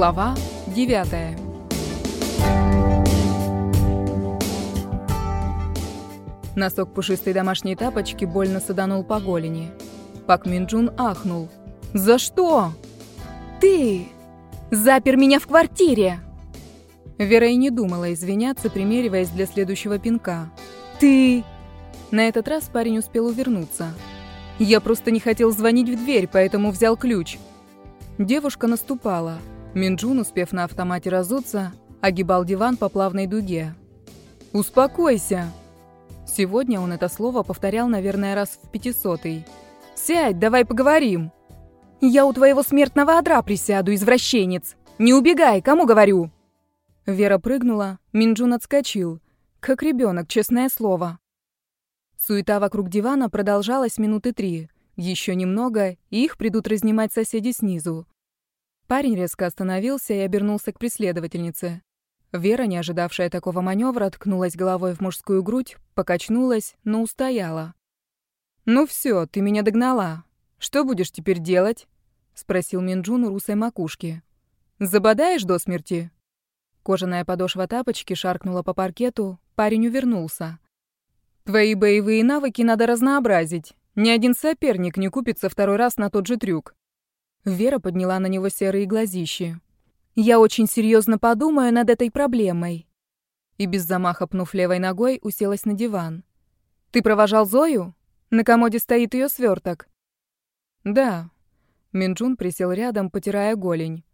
Глава 9 Носок пушистой домашней тапочки больно саданул по голени. Пак Минджун ахнул. «За что?» «Ты! Запер меня в квартире!» Вера и не думала извиняться, примериваясь для следующего пинка. «Ты!» На этот раз парень успел увернуться. «Я просто не хотел звонить в дверь, поэтому взял ключ». Девушка наступала. Минджун, успев на автомате разуться, огибал диван по плавной дуге. «Успокойся!» Сегодня он это слово повторял, наверное, раз в пятисотый. «Сядь, давай поговорим!» «Я у твоего смертного одра присяду, извращенец! Не убегай, кому говорю!» Вера прыгнула, Минджун отскочил. Как ребенок, честное слово. Суета вокруг дивана продолжалась минуты три. Еще немного, и их придут разнимать соседи снизу. Парень резко остановился и обернулся к преследовательнице. Вера, не ожидавшая такого маневра, ткнулась головой в мужскую грудь, покачнулась, но устояла. «Ну все, ты меня догнала. Что будешь теперь делать?» — спросил Минджун у русой макушки. «Забодаешь до смерти?» Кожаная подошва тапочки шаркнула по паркету, парень увернулся. «Твои боевые навыки надо разнообразить. Ни один соперник не купится второй раз на тот же трюк. Вера подняла на него серые глазищи. «Я очень серьезно подумаю над этой проблемой». И без замаха пнув левой ногой, уселась на диван. «Ты провожал Зою? На комоде стоит ее сверток. «Да». Минджун присел рядом, потирая голень.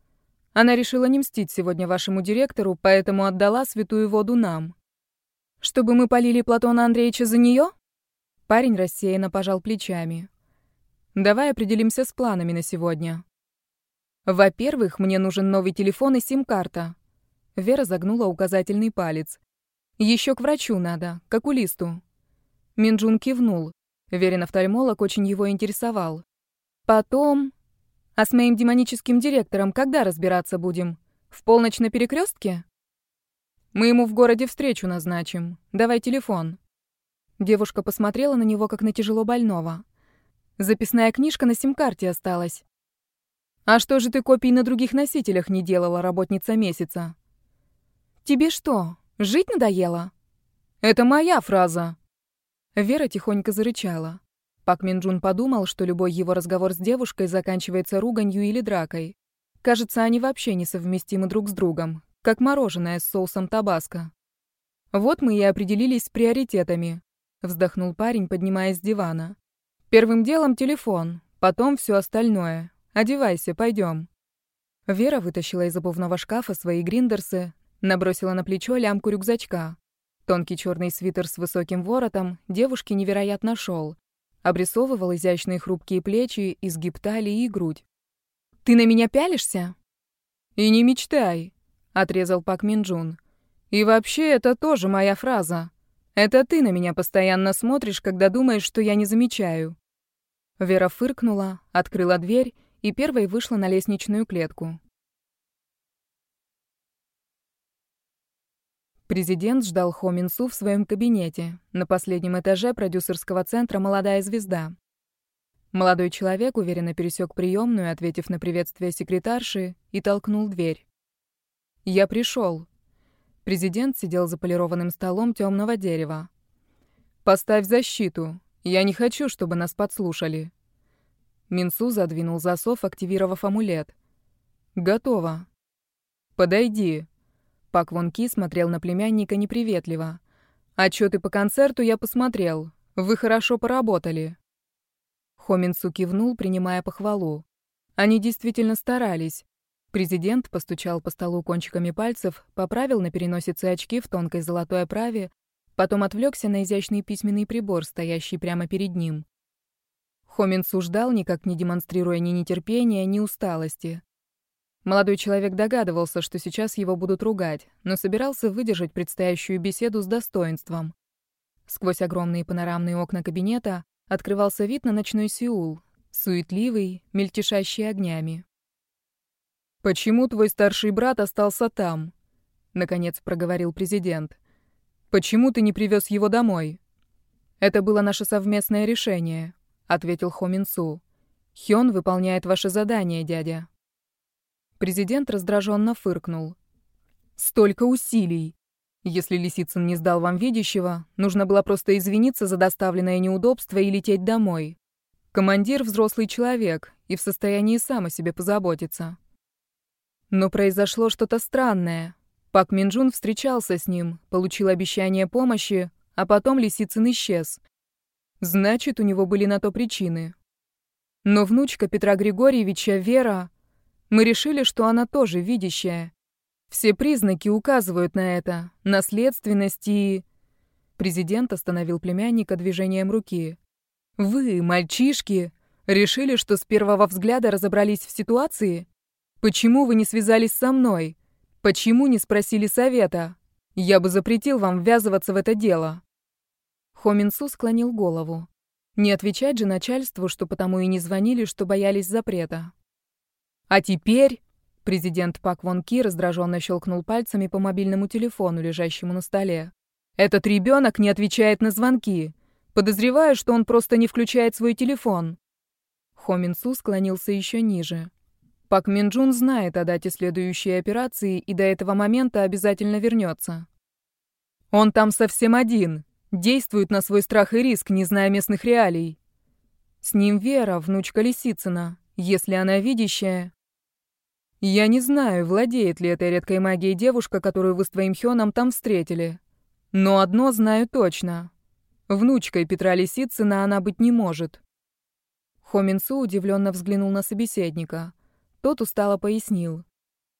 «Она решила не мстить сегодня вашему директору, поэтому отдала святую воду нам». «Чтобы мы полили Платона Андреевича за нее? Парень рассеянно пожал плечами. Давай определимся с планами на сегодня. Во-первых, мне нужен новый телефон и сим-карта. Вера загнула указательный палец. Еще к врачу надо, к окулисту. Минджун кивнул. Верин офтальмолог очень его интересовал. Потом... А с моим демоническим директором когда разбираться будем? В полночь на перекрестке? Мы ему в городе встречу назначим. Давай телефон. Девушка посмотрела на него, как на тяжело больного. Записная книжка на сим-карте осталась. А что же ты копий на других носителях не делала, работница месяца? Тебе что, жить надоело? Это моя фраза. Вера тихонько зарычала. Пак Минджун подумал, что любой его разговор с девушкой заканчивается руганью или дракой. Кажется, они вообще несовместимы друг с другом, как мороженое с соусом табаско. Вот мы и определились с приоритетами, вздохнул парень, поднимаясь с дивана. Первым делом телефон, потом все остальное. Одевайся, пойдем. Вера вытащила из обувного шкафа свои гриндерсы, набросила на плечо лямку рюкзачка. Тонкий черный свитер с высоким воротом девушке невероятно шел. Обрисовывал изящные хрупкие плечи, изгиб талии и грудь. «Ты на меня пялишься?» «И не мечтай», — отрезал Пак Минджун. «И вообще, это тоже моя фраза. Это ты на меня постоянно смотришь, когда думаешь, что я не замечаю. Вера фыркнула, открыла дверь и первой вышла на лестничную клетку. Президент ждал Хо Минсу в своем кабинете, на последнем этаже продюсерского центра «Молодая звезда». Молодой человек уверенно пересек приемную, ответив на приветствие секретарши, и толкнул дверь. «Я пришел», Президент сидел за полированным столом темного дерева. «Поставь защиту. Я не хочу, чтобы нас подслушали». Минсу задвинул засов, активировав амулет. «Готово». «Подойди». Пак Вон Ки смотрел на племянника неприветливо. «Отчеты по концерту я посмотрел. Вы хорошо поработали». Хо Минсу кивнул, принимая похвалу. Они действительно старались. Президент постучал по столу кончиками пальцев, поправил на переносице очки в тонкой золотой оправе, потом отвлекся на изящный письменный прибор, стоящий прямо перед ним. Хоминсу ждал, никак не демонстрируя ни нетерпения, ни усталости. Молодой человек догадывался, что сейчас его будут ругать, но собирался выдержать предстоящую беседу с достоинством. Сквозь огромные панорамные окна кабинета открывался вид на ночной Сеул, суетливый, мельтешащий огнями. «Почему твой старший брат остался там?» — наконец проговорил президент. «Почему ты не привез его домой?» «Это было наше совместное решение», — ответил Хо Минсу. «Хён выполняет ваше задание, дядя». Президент раздраженно фыркнул. «Столько усилий! Если Лисицын не сдал вам видящего, нужно было просто извиниться за доставленное неудобство и лететь домой. Командир — взрослый человек и в состоянии сам о себе позаботиться. Но произошло что-то странное. Пак Минджун встречался с ним, получил обещание помощи, а потом Лисицын исчез. Значит, у него были на то причины. Но внучка Петра Григорьевича, Вера, мы решили, что она тоже видящая. Все признаки указывают на это. Наследственность и... Президент остановил племянника движением руки. Вы, мальчишки, решили, что с первого взгляда разобрались в ситуации? Почему вы не связались со мной? Почему не спросили совета? Я бы запретил вам ввязываться в это дело. Хоминсу склонил голову. Не отвечать же начальству, что потому и не звонили, что боялись запрета. А теперь президент Пак Вон Ки раздраженно щелкнул пальцами по мобильному телефону, лежащему на столе. Этот ребенок не отвечает на звонки. Подозреваю, что он просто не включает свой телефон. Хо Мин Су склонился еще ниже. Пак Мин Джун знает о дате следующей операции и до этого момента обязательно вернется. Он там совсем один, действует на свой страх и риск, не зная местных реалий. С ним Вера, внучка Лисицына. Если она видящая, я не знаю, владеет ли этой редкой магией девушка, которую вы с твоим Хёном там встретили. Но одно знаю точно. Внучкой Петра Лисицына она быть не может. Хоминсу удивленно взглянул на собеседника. Тот устало пояснил.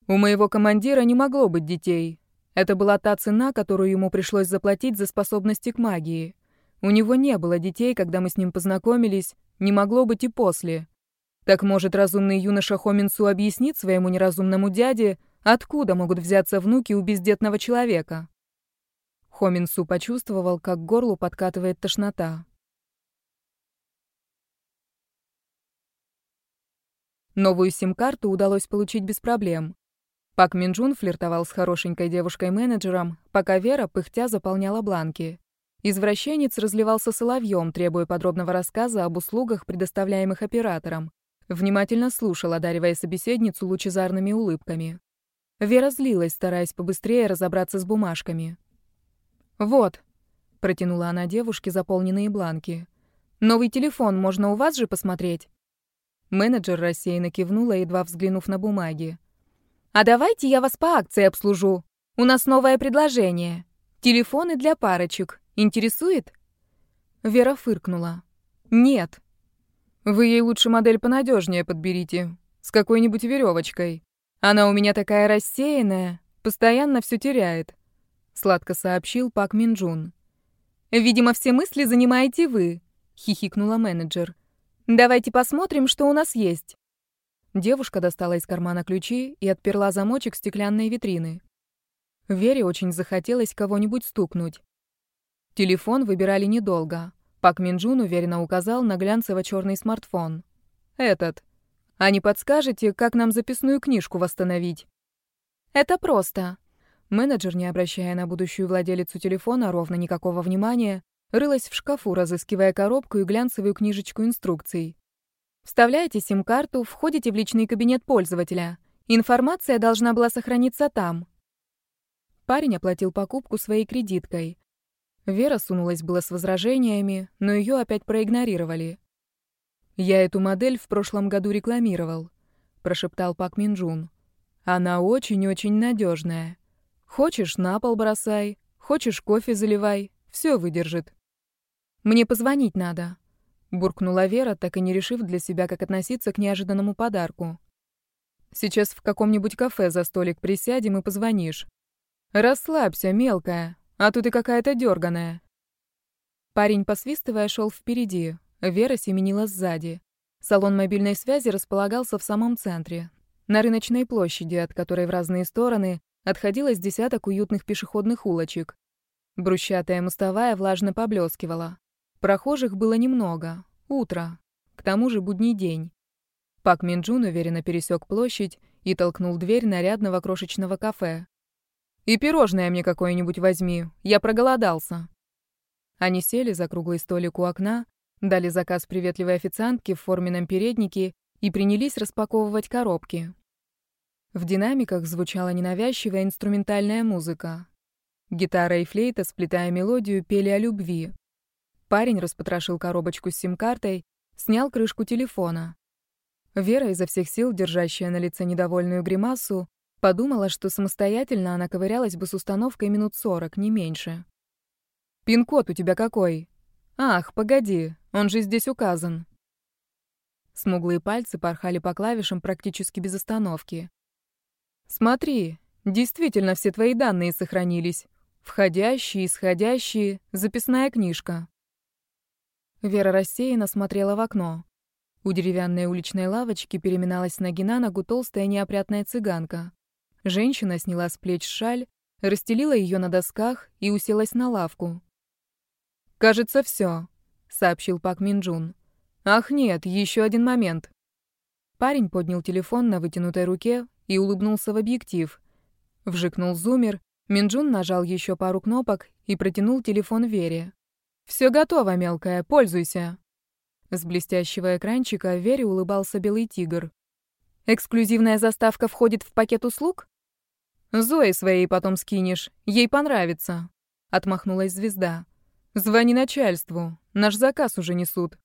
У моего командира не могло быть детей. Это была та цена, которую ему пришлось заплатить за способности к магии. У него не было детей, когда мы с ним познакомились, не могло быть и после. Так может, разумный юноша Хоминсу объяснит своему неразумному дяде, откуда могут взяться внуки у бездетного человека? Хоминсу почувствовал, как к горлу подкатывает тошнота. Новую сим-карту удалось получить без проблем. Пак Минджун флиртовал с хорошенькой девушкой-менеджером, пока Вера, пыхтя, заполняла бланки. Извращенец разливался соловьем, требуя подробного рассказа об услугах, предоставляемых оператором. Внимательно слушал, одаривая собеседницу лучезарными улыбками. Вера злилась, стараясь побыстрее разобраться с бумажками. «Вот», — протянула она девушке заполненные бланки. «Новый телефон можно у вас же посмотреть?» Менеджер рассеянно кивнула, едва взглянув на бумаги. «А давайте я вас по акции обслужу. У нас новое предложение. Телефоны для парочек. Интересует?» Вера фыркнула. «Нет». Вы ей лучше модель понадежнее подберите, с какой-нибудь веревочкой. Она у меня такая рассеянная, постоянно все теряет», — сладко сообщил Пак Минджун. «Видимо, все мысли занимаете вы», — хихикнула менеджер. «Давайте посмотрим, что у нас есть». Девушка достала из кармана ключи и отперла замочек стеклянной витрины. Вере очень захотелось кого-нибудь стукнуть. Телефон выбирали недолго. Пак Минджун уверенно указал на глянцево-черный смартфон. «Этот. А не подскажете, как нам записную книжку восстановить?» «Это просто». Менеджер, не обращая на будущую владелицу телефона ровно никакого внимания, рылась в шкафу, разыскивая коробку и глянцевую книжечку инструкций. Вставляете сим-карту, входите в личный кабинет пользователя. Информация должна была сохраниться там. Парень оплатил покупку своей кредиткой. Вера сунулась было с возражениями, но ее опять проигнорировали. «Я эту модель в прошлом году рекламировал», — прошептал Пак Минджун. «Она очень-очень надежная. Хочешь, на пол бросай, хочешь, кофе заливай, все выдержит». «Мне позвонить надо», — буркнула Вера, так и не решив для себя, как относиться к неожиданному подарку. «Сейчас в каком-нибудь кафе за столик присядем и позвонишь. Расслабься, мелкая, а тут и какая-то дерганая. Парень, посвистывая, шел впереди. Вера семенила сзади. Салон мобильной связи располагался в самом центре, на рыночной площади, от которой в разные стороны отходилось десяток уютных пешеходных улочек. Брусчатая мостовая влажно поблескивала. Прохожих было немного. Утро. К тому же будний день. Пак Минджун уверенно пересек площадь и толкнул дверь нарядного крошечного кафе. И пирожное мне какое-нибудь возьми. Я проголодался». Они сели за круглый столик у окна, дали заказ приветливой официантке в форменном переднике и принялись распаковывать коробки. В динамиках звучала ненавязчивая инструментальная музыка. Гитара и флейта, сплетая мелодию, пели о любви. Парень распотрошил коробочку с сим-картой, снял крышку телефона. Вера, изо всех сил держащая на лице недовольную гримасу, подумала, что самостоятельно она ковырялась бы с установкой минут сорок, не меньше. «Пин-код у тебя какой?» «Ах, погоди, он же здесь указан». Смуглые пальцы порхали по клавишам практически без остановки. «Смотри, действительно все твои данные сохранились. Входящие, исходящие, записная книжка». Вера рассеянно смотрела в окно. У деревянной уличной лавочки переминалась с ноги на ногу толстая неопрятная цыганка. Женщина сняла с плеч шаль, расстелила ее на досках и уселась на лавку. «Кажется, все», — сообщил Пак Минджун. «Ах нет, еще один момент». Парень поднял телефон на вытянутой руке и улыбнулся в объектив. Вжикнул зумер, Минджун нажал еще пару кнопок и протянул телефон Вере. «Все готово, мелкая, пользуйся». С блестящего экранчика Вере улыбался белый тигр. «Эксклюзивная заставка входит в пакет услуг?» «Зои своей потом скинешь, ей понравится», — отмахнулась звезда. «Звони начальству. Наш заказ уже несут».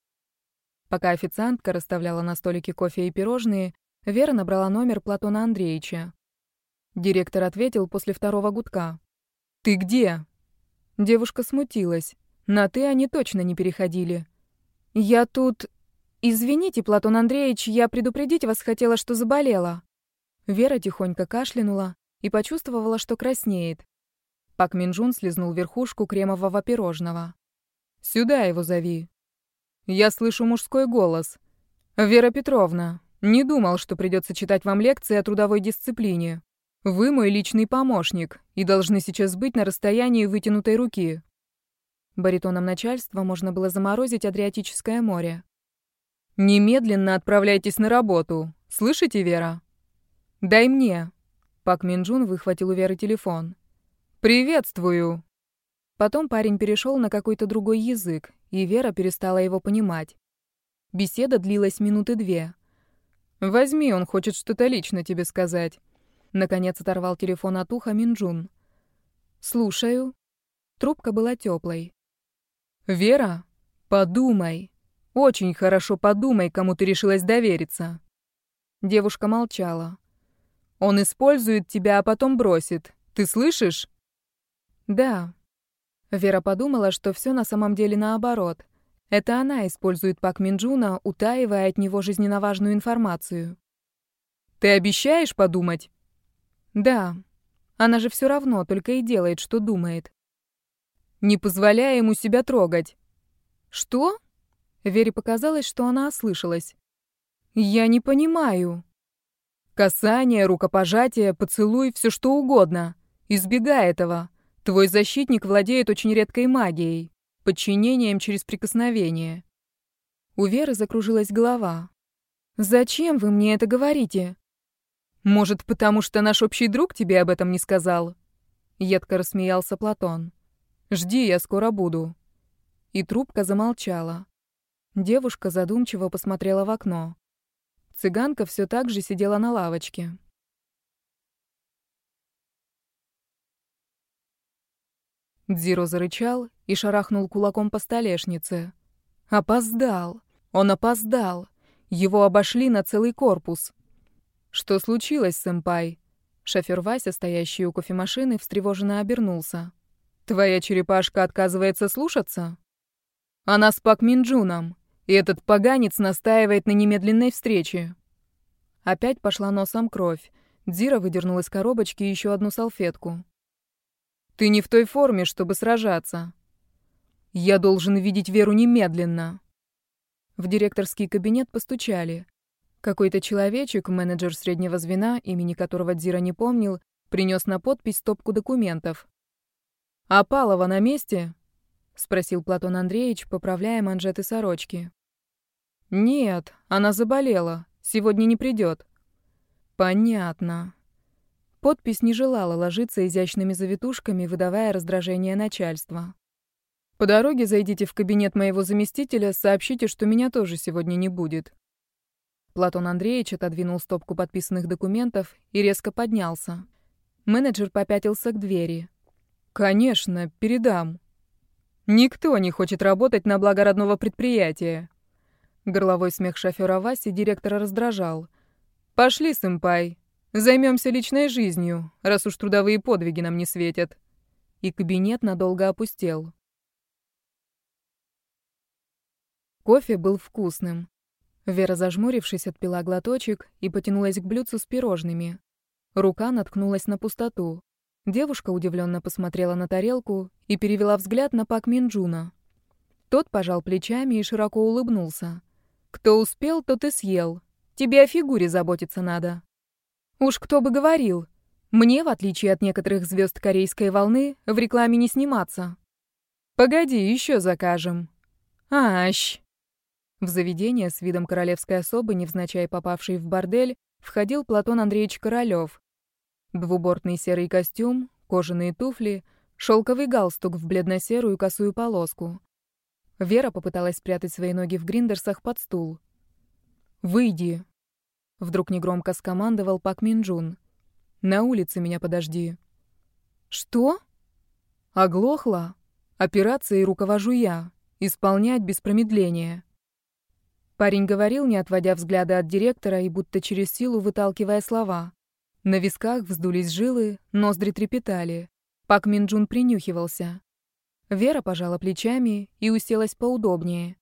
Пока официантка расставляла на столике кофе и пирожные, Вера набрала номер Платона Андреевича. Директор ответил после второго гудка. «Ты где?» Девушка смутилась. На «ты» они точно не переходили. «Я тут...» «Извините, Платон Андреевич, я предупредить вас хотела, что заболела». Вера тихонько кашлянула и почувствовала, что краснеет. Пак Минджун слезнул верхушку кремового пирожного. «Сюда его зови». Я слышу мужской голос. «Вера Петровна, не думал, что придется читать вам лекции о трудовой дисциплине. Вы мой личный помощник и должны сейчас быть на расстоянии вытянутой руки». Баритоном начальства можно было заморозить Адриатическое море. «Немедленно отправляйтесь на работу. Слышите, Вера?» «Дай мне». Пак Минджун выхватил у Веры телефон. «Приветствую!» Потом парень перешел на какой-то другой язык, и Вера перестала его понимать. Беседа длилась минуты две. «Возьми, он хочет что-то лично тебе сказать». Наконец оторвал телефон от уха Минджун. «Слушаю». Трубка была теплой. «Вера, подумай. Очень хорошо подумай, кому ты решилась довериться». Девушка молчала. «Он использует тебя, а потом бросит. Ты слышишь?» Да. Вера подумала, что все на самом деле наоборот. Это она использует Пак Минджуна, утаивая от него жизненно важную информацию. Ты обещаешь подумать? Да. Она же все равно только и делает, что думает. Не позволяя ему себя трогать. Что? Вере показалось, что она ослышалась. Я не понимаю. Касание, рукопожатие, поцелуй, все что угодно. Избегай этого. Твой защитник владеет очень редкой магией, подчинением через прикосновение. У Веры закружилась голова. Зачем вы мне это говорите? Может, потому что наш общий друг тебе об этом не сказал? Едко рассмеялся Платон. Жди, я скоро буду. И трубка замолчала. Девушка задумчиво посмотрела в окно. Цыганка все так же сидела на лавочке. Дзиро зарычал и шарахнул кулаком по столешнице. Опоздал. Он опоздал. Его обошли на целый корпус. Что случилось, сэмпай? Шофер Вася, стоящий у кофемашины, встревоженно обернулся. Твоя черепашка отказывается слушаться? Она с Пак Минджуном, и этот поганец настаивает на немедленной встрече. Опять пошла носом кровь. Дзира выдернул из коробочки еще одну салфетку. Ты не в той форме, чтобы сражаться. Я должен видеть Веру немедленно. В директорский кабинет постучали. Какой-то человечек, менеджер среднего звена, имени которого Дзира не помнил, принес на подпись стопку документов. «А Палова на месте?» — спросил Платон Андреевич, поправляя манжеты сорочки. «Нет, она заболела. Сегодня не придет». «Понятно. Подпись не желала ложиться изящными завитушками, выдавая раздражение начальства. «По дороге зайдите в кабинет моего заместителя, сообщите, что меня тоже сегодня не будет». Платон Андреевич отодвинул стопку подписанных документов и резко поднялся. Менеджер попятился к двери. «Конечно, передам. Никто не хочет работать на благо родного предприятия». Горловой смех шофера Васи директора раздражал. «Пошли, сэмпай, займемся личной жизнью, раз уж трудовые подвиги нам не светят». И кабинет надолго опустел. Кофе был вкусным. Вера, зажмурившись, отпила глоточек и потянулась к блюдцу с пирожными. Рука наткнулась на пустоту. Девушка удивленно посмотрела на тарелку и перевела взгляд на Пак Минджуна. Тот пожал плечами и широко улыбнулся. «Кто успел, тот и съел. Тебе о фигуре заботиться надо». «Уж кто бы говорил. Мне, в отличие от некоторых звезд корейской волны, в рекламе не сниматься». «Погоди, еще закажем». «Ащ!» В заведение с видом королевской особы, невзначай попавшей в бордель, входил Платон Андреевич Королёв. Двубортный серый костюм, кожаные туфли, шелковый галстук в бледно-серую косую полоску. Вера попыталась спрятать свои ноги в гриндерсах под стул. «Выйди!» Вдруг негромко скомандовал Пак Минджун. «На улице меня подожди». «Что?» «Оглохла. Операцией руковожу я. Исполнять без промедления». Парень говорил, не отводя взгляда от директора и будто через силу выталкивая слова. На висках вздулись жилы, ноздри трепетали. Пак Минджун принюхивался. Вера пожала плечами и уселась поудобнее.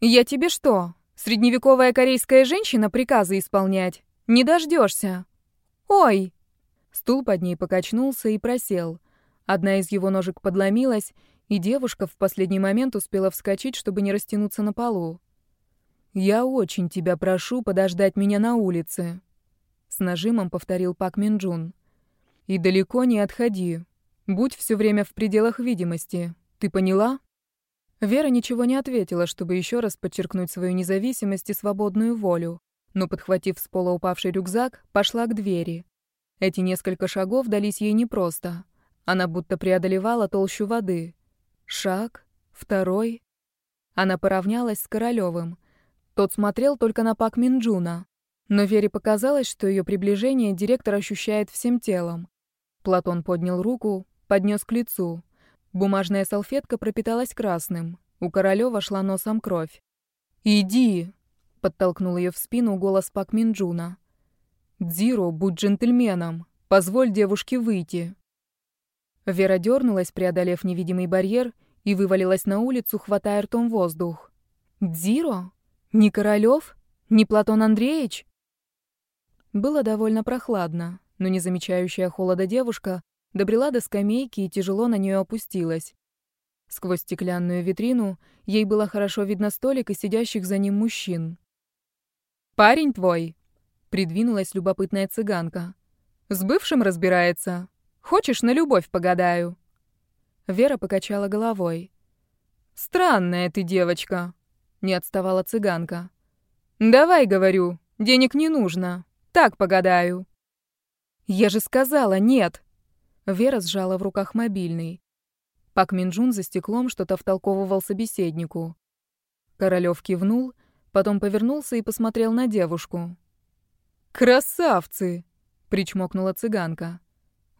«Я тебе что, средневековая корейская женщина приказы исполнять? Не дождешься. Ой!» Стул под ней покачнулся и просел. Одна из его ножек подломилась, и девушка в последний момент успела вскочить, чтобы не растянуться на полу. «Я очень тебя прошу подождать меня на улице», — с нажимом повторил Пак Минджун. «И далеко не отходи. Будь все время в пределах видимости. Ты поняла?» Вера ничего не ответила, чтобы еще раз подчеркнуть свою независимость и свободную волю, но, подхватив с пола упавший рюкзак, пошла к двери. Эти несколько шагов дались ей непросто. Она будто преодолевала толщу воды. Шаг, второй. Она поравнялась с Королевым — тот смотрел только на Пак Минджуна. Но Вере показалось, что ее приближение директор ощущает всем телом. Платон поднял руку, поднес к лицу. Бумажная салфетка пропиталась красным. У Королева шла носом кровь. «Иди!» — подтолкнул ее в спину голос Пак Минджуна. «Дзиро, будь джентльменом. Позволь девушке выйти». Вера дернулась, преодолев невидимый барьер, и вывалилась на улицу, хватая ртом воздух. «Дзиро?» Не Королёв? Не Платон Андреевич? Было довольно прохладно, но не замечающая холода девушка добрела до скамейки и тяжело на нее опустилась. Сквозь стеклянную витрину ей было хорошо видно столик и сидящих за ним мужчин. «Парень твой!» — придвинулась любопытная цыганка. «С бывшим разбирается. Хочешь, на любовь погадаю?» Вера покачала головой. «Странная ты девочка», не отставала цыганка. «Давай, говорю, денег не нужно. Так погадаю». «Я же сказала, нет!» Вера сжала в руках мобильный. Пак Минджун за стеклом что-то втолковывал собеседнику. Королёв кивнул, потом повернулся и посмотрел на девушку. «Красавцы!» — причмокнула цыганка.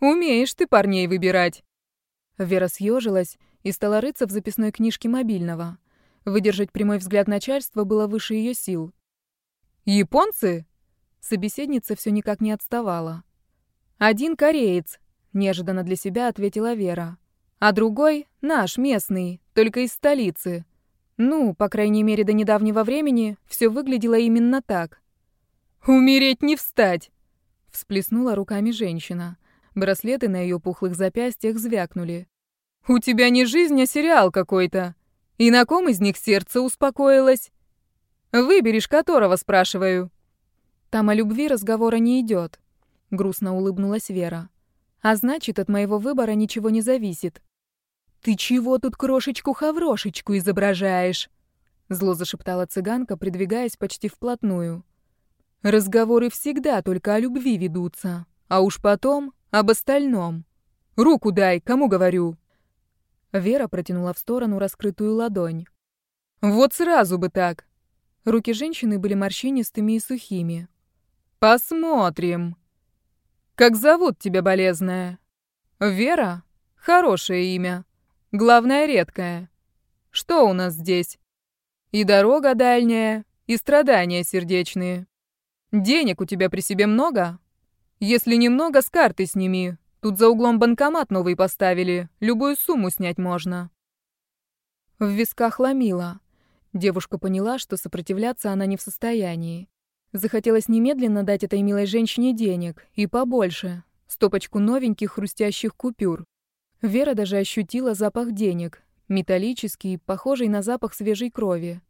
«Умеешь ты парней выбирать!» Вера съежилась и стала рыться в записной книжке мобильного — Выдержать прямой взгляд начальства было выше ее сил. «Японцы?» Собеседница все никак не отставала. «Один кореец», — неожиданно для себя ответила Вера. «А другой — наш, местный, только из столицы. Ну, по крайней мере, до недавнего времени все выглядело именно так». «Умереть не встать!» — всплеснула руками женщина. Браслеты на ее пухлых запястьях звякнули. «У тебя не жизнь, а сериал какой-то. И на ком из них сердце успокоилось? Выберешь которого, спрашиваю. Там о любви разговора не идет. Грустно улыбнулась Вера. А значит, от моего выбора ничего не зависит. Ты чего тут крошечку-хаврошечку изображаешь? Зло зашептала цыганка, придвигаясь почти вплотную. Разговоры всегда только о любви ведутся, а уж потом об остальном. Руку дай, кому говорю. Вера протянула в сторону раскрытую ладонь. «Вот сразу бы так!» Руки женщины были морщинистыми и сухими. «Посмотрим. Как зовут тебя, болезная?» «Вера? Хорошее имя. Главное, редкое. Что у нас здесь? И дорога дальняя, и страдания сердечные. Денег у тебя при себе много? Если немного, с карты сними. Тут за углом банкомат новый поставили, любую сумму снять можно». В висках ломила. Девушка поняла, что сопротивляться она не в состоянии. Захотелось немедленно дать этой милой женщине денег, и побольше, стопочку новеньких хрустящих купюр. Вера даже ощутила запах денег, металлический, похожий на запах свежей крови.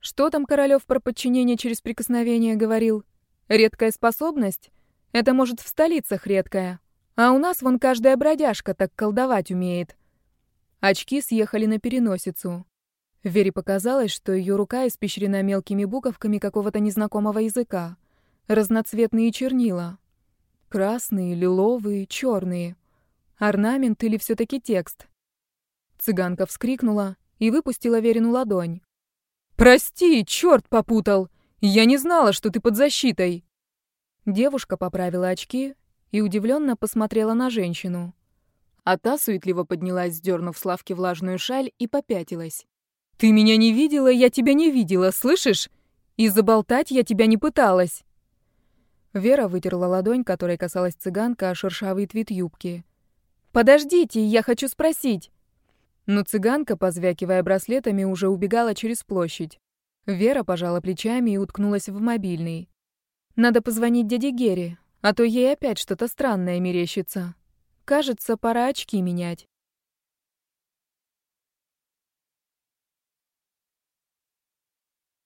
Что там Королёв про подчинение через прикосновение говорил? Редкая способность? Это, может, в столицах редкая. А у нас вон каждая бродяжка так колдовать умеет. Очки съехали на переносицу. Вере показалось, что ее рука испещрена мелкими буковками какого-то незнакомого языка. Разноцветные чернила. Красные, лиловые, черные. Орнамент или все-таки текст? Цыганка вскрикнула и выпустила Верину ладонь. «Прости, черт попутал! Я не знала, что ты под защитой!» Девушка поправила очки и удивленно посмотрела на женщину. А та суетливо поднялась, сдернув с лавки влажную шаль, и попятилась. «Ты меня не видела, я тебя не видела, слышишь? И заболтать я тебя не пыталась!» Вера вытерла ладонь, которой касалась цыганка, о шершавый твит юбки. «Подождите, я хочу спросить!» Но цыганка, позвякивая браслетами, уже убегала через площадь. Вера пожала плечами и уткнулась в мобильный. «Надо позвонить дяде Гере, а то ей опять что-то странное мерещится. Кажется, пора очки менять».